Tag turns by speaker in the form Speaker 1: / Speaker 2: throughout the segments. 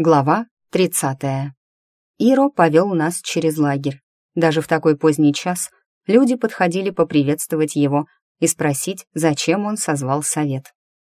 Speaker 1: Глава 30. Иро повел нас через лагерь. Даже в такой поздний час люди подходили поприветствовать его и спросить, зачем он созвал совет.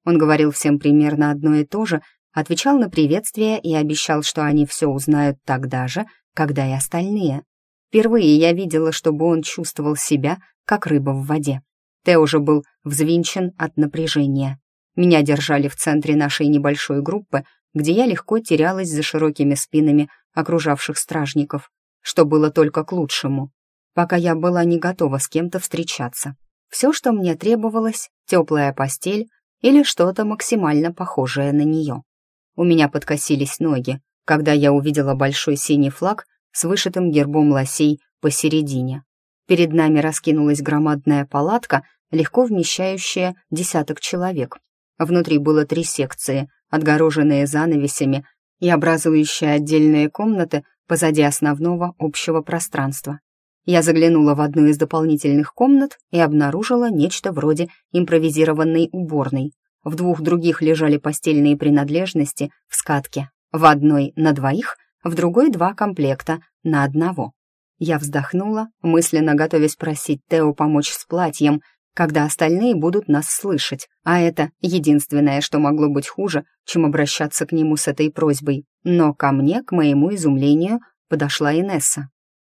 Speaker 1: Он говорил всем примерно одно и то же, отвечал на приветствия и обещал, что они все узнают тогда же, когда и остальные. Впервые я видела, чтобы он чувствовал себя, как рыба в воде. Тэ уже был взвинчен от напряжения. Меня держали в центре нашей небольшой группы, где я легко терялась за широкими спинами окружавших стражников, что было только к лучшему, пока я была не готова с кем-то встречаться. Все, что мне требовалось, теплая постель или что-то максимально похожее на нее. У меня подкосились ноги, когда я увидела большой синий флаг с вышитым гербом лосей посередине. Перед нами раскинулась громадная палатка, легко вмещающая десяток человек. Внутри было три секции, отгороженные занавесями и образующие отдельные комнаты позади основного общего пространства. Я заглянула в одну из дополнительных комнат и обнаружила нечто вроде импровизированной уборной. В двух других лежали постельные принадлежности в скатке. В одной на двоих, в другой два комплекта на одного. Я вздохнула, мысленно готовясь просить Тео помочь с платьем, когда остальные будут нас слышать, а это единственное, что могло быть хуже, чем обращаться к нему с этой просьбой. Но ко мне, к моему изумлению, подошла Инесса.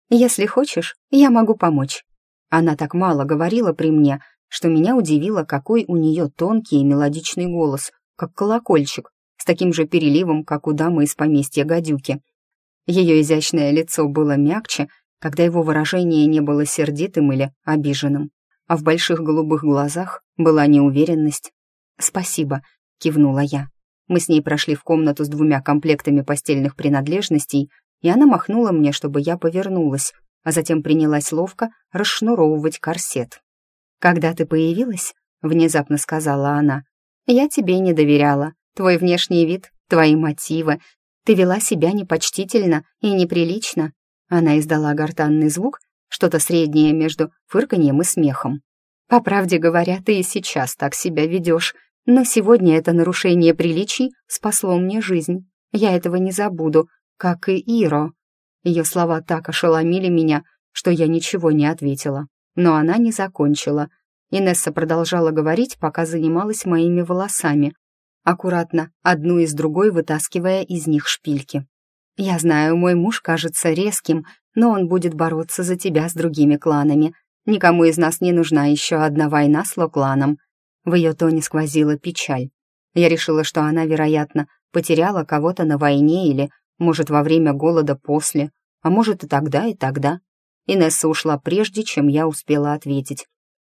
Speaker 1: «Если хочешь, я могу помочь». Она так мало говорила при мне, что меня удивило, какой у нее тонкий и мелодичный голос, как колокольчик, с таким же переливом, как у дамы из поместья гадюки. Ее изящное лицо было мягче, когда его выражение не было сердитым или обиженным а в больших голубых глазах была неуверенность. «Спасибо», — кивнула я. Мы с ней прошли в комнату с двумя комплектами постельных принадлежностей, и она махнула мне, чтобы я повернулась, а затем принялась ловко расшнуровывать корсет. «Когда ты появилась», — внезапно сказала она, — «я тебе не доверяла. Твой внешний вид, твои мотивы. Ты вела себя непочтительно и неприлично». Она издала гортанный звук, что-то среднее между фырканьем и смехом. «По правде говоря, ты и сейчас так себя ведешь, но сегодня это нарушение приличий спасло мне жизнь. Я этого не забуду, как и Иро». Ее слова так ошеломили меня, что я ничего не ответила. Но она не закончила. Инесса продолжала говорить, пока занималась моими волосами, аккуратно, одну из другой вытаскивая из них шпильки. «Я знаю, мой муж кажется резким, но он будет бороться за тебя с другими кланами. Никому из нас не нужна еще одна война с Локланом». В ее тоне сквозила печаль. Я решила, что она, вероятно, потеряла кого-то на войне или, может, во время голода после, а может и тогда, и тогда. Инесса ушла прежде, чем я успела ответить,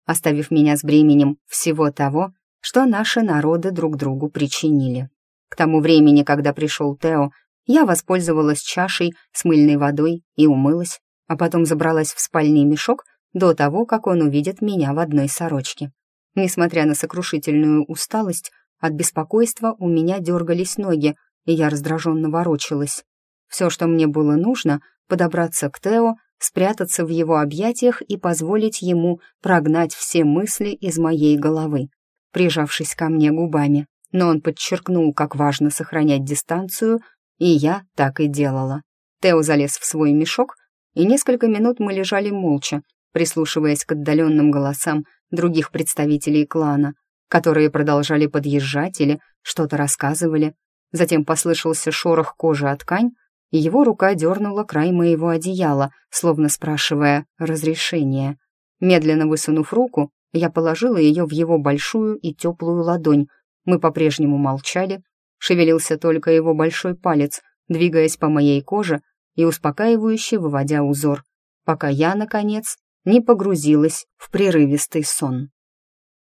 Speaker 1: оставив меня с бременем всего того, что наши народы друг другу причинили. К тому времени, когда пришел Тео, я воспользовалась чашей с мыльной водой и умылась, а потом забралась в спальный мешок до того, как он увидит меня в одной сорочке. Несмотря на сокрушительную усталость, от беспокойства у меня дергались ноги, и я раздраженно ворочалась. Все, что мне было нужно, подобраться к Тео, спрятаться в его объятиях и позволить ему прогнать все мысли из моей головы, прижавшись ко мне губами. Но он подчеркнул, как важно сохранять дистанцию и я так и делала. Тео залез в свой мешок, и несколько минут мы лежали молча, прислушиваясь к отдаленным голосам других представителей клана, которые продолжали подъезжать или что-то рассказывали. Затем послышался шорох кожи от ткань, и его рука дернула край моего одеяла, словно спрашивая разрешения. Медленно высунув руку, я положила ее в его большую и теплую ладонь. Мы по-прежнему молчали, Шевелился только его большой палец, двигаясь по моей коже и успокаивающе выводя узор, пока я, наконец, не погрузилась в прерывистый сон.